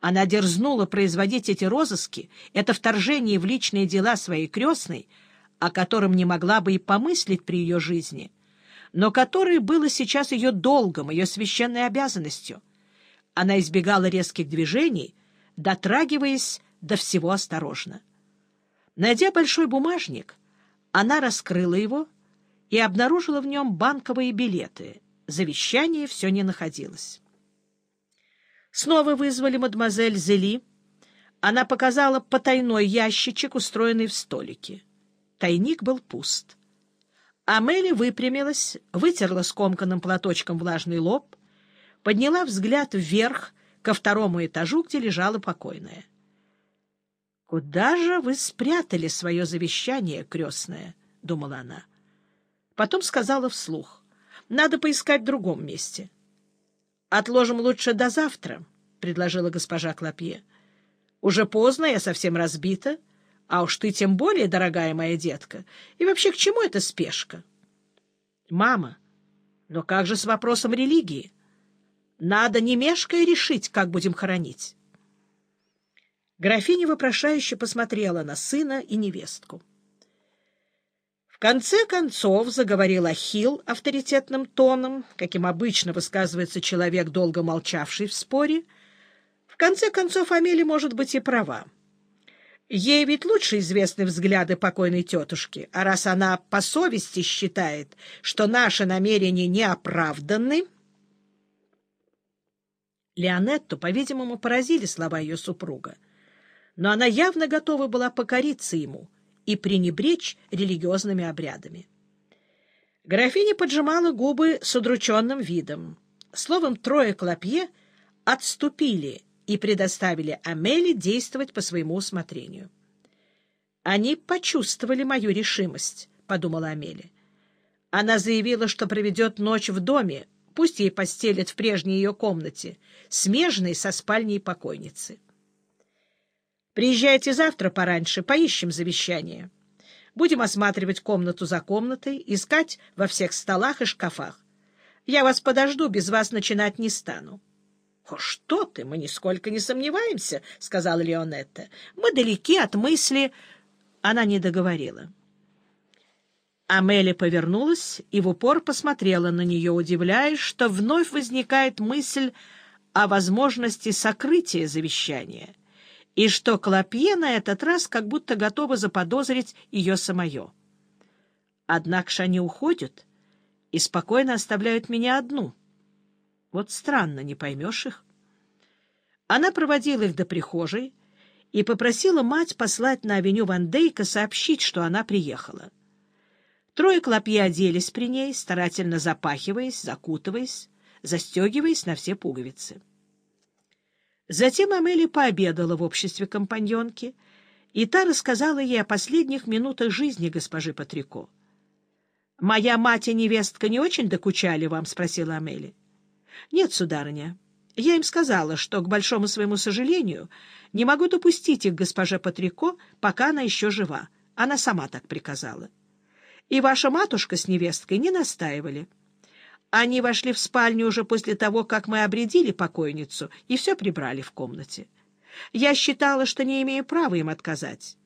Она дерзнула производить эти розыски, это вторжение в личные дела своей крестной, о котором не могла бы и помыслить при ее жизни, но которое было сейчас ее долгом, ее священной обязанностью. Она избегала резких движений, дотрагиваясь до всего осторожно. Найдя большой бумажник, она раскрыла его и обнаружила в нем банковые билеты. Завещание все не находилось. Снова вызвали мадемуазель Зели. Она показала потайной ящичек, устроенный в столике. Тайник был пуст. Амели выпрямилась, вытерла скомканным платочком влажный лоб, подняла взгляд вверх ко второму этажу, где лежала покойная. — Куда же вы спрятали свое завещание, крестное? — думала она. Потом сказала вслух. — Надо поискать в другом месте. — Отложим лучше до завтра, — предложила госпожа Клопье. — Уже поздно, я совсем разбита. А уж ты тем более, дорогая моя детка. И вообще, к чему эта спешка? — Мама, но как же с вопросом религии? Надо не мешкая решить, как будем хоронить. Графиня вопрошающе посмотрела на сына и невестку. В конце концов заговорил Ахилл авторитетным тоном, каким обычно высказывается человек, долго молчавший в споре. В конце концов, Амели может быть и права. Ей ведь лучше известны взгляды покойной тетушки, а раз она по совести считает, что наши намерения не оправданы... Леонетту, по-видимому, поразили слова ее супруга, но она явно готова была покориться ему — и пренебречь религиозными обрядами. Графиня поджимала губы с удрученным видом. Словом, трое клопье отступили и предоставили Амели действовать по своему усмотрению. «Они почувствовали мою решимость», — подумала Амели. Она заявила, что проведет ночь в доме, пусть ей постелят в прежней ее комнате, смежной со спальней покойницы. Приезжайте завтра пораньше, поищем завещание. Будем осматривать комнату за комнатой, искать во всех столах и шкафах. Я вас подожду, без вас начинать не стану. — О, что ты, мы нисколько не сомневаемся, — сказала Леонетта. — Мы далеки от мысли... Она не договорила. Амели повернулась и в упор посмотрела на нее, удивляясь, что вновь возникает мысль о возможности сокрытия завещания и что Клопье на этот раз как будто готова заподозрить ее самое. Однако же они уходят и спокойно оставляют меня одну. Вот странно, не поймешь их. Она проводила их до прихожей и попросила мать послать на авеню Ван Дейка сообщить, что она приехала. Трое клопья оделись при ней, старательно запахиваясь, закутываясь, застегиваясь на все пуговицы. Затем Амели пообедала в обществе компаньонки, и та рассказала ей о последних минутах жизни госпожи Патрико. — Моя мать и невестка не очень докучали вам? — спросила Амели. — Нет, сударыня. Я им сказала, что, к большому своему сожалению, не могу допустить их госпоже Патрико, пока она еще жива. Она сама так приказала. И ваша матушка с невесткой не настаивали. — они вошли в спальню уже после того, как мы обредили покойницу, и все прибрали в комнате. Я считала, что не имею права им отказать.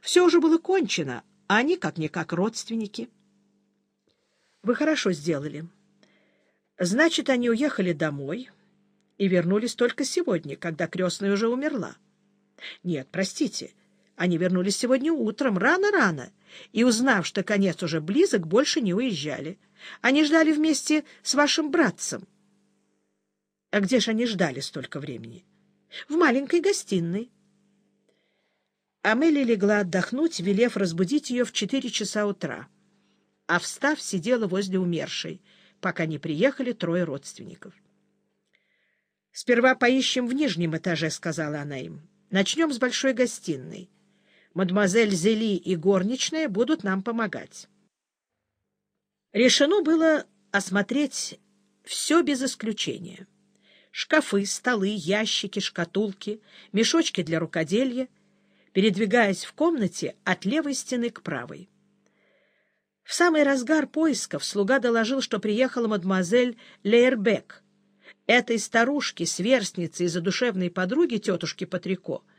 Все уже было кончено, а они как-никак родственники. Вы хорошо сделали. Значит, они уехали домой и вернулись только сегодня, когда крестная уже умерла. Нет, простите, они вернулись сегодня утром, рано-рано, и, узнав, что конец уже близок, больше не уезжали. Они ждали вместе с вашим братцем. А где же они ждали столько времени? В маленькой гостиной. Амели легла отдохнуть, велев разбудить ее в четыре часа утра. А встав, сидела возле умершей, пока не приехали трое родственников. «Сперва поищем в нижнем этаже», — сказала она им. «Начнем с большой гостиной. Мадемуазель Зели и горничная будут нам помогать». Решено было осмотреть все без исключения. Шкафы, столы, ящики, шкатулки, мешочки для рукоделья, передвигаясь в комнате от левой стены к правой. В самый разгар поисков слуга доложил, что приехала мадемуазель Лейербек, Этой старушке, сверстнице и задушевной подруге тетушки Патрико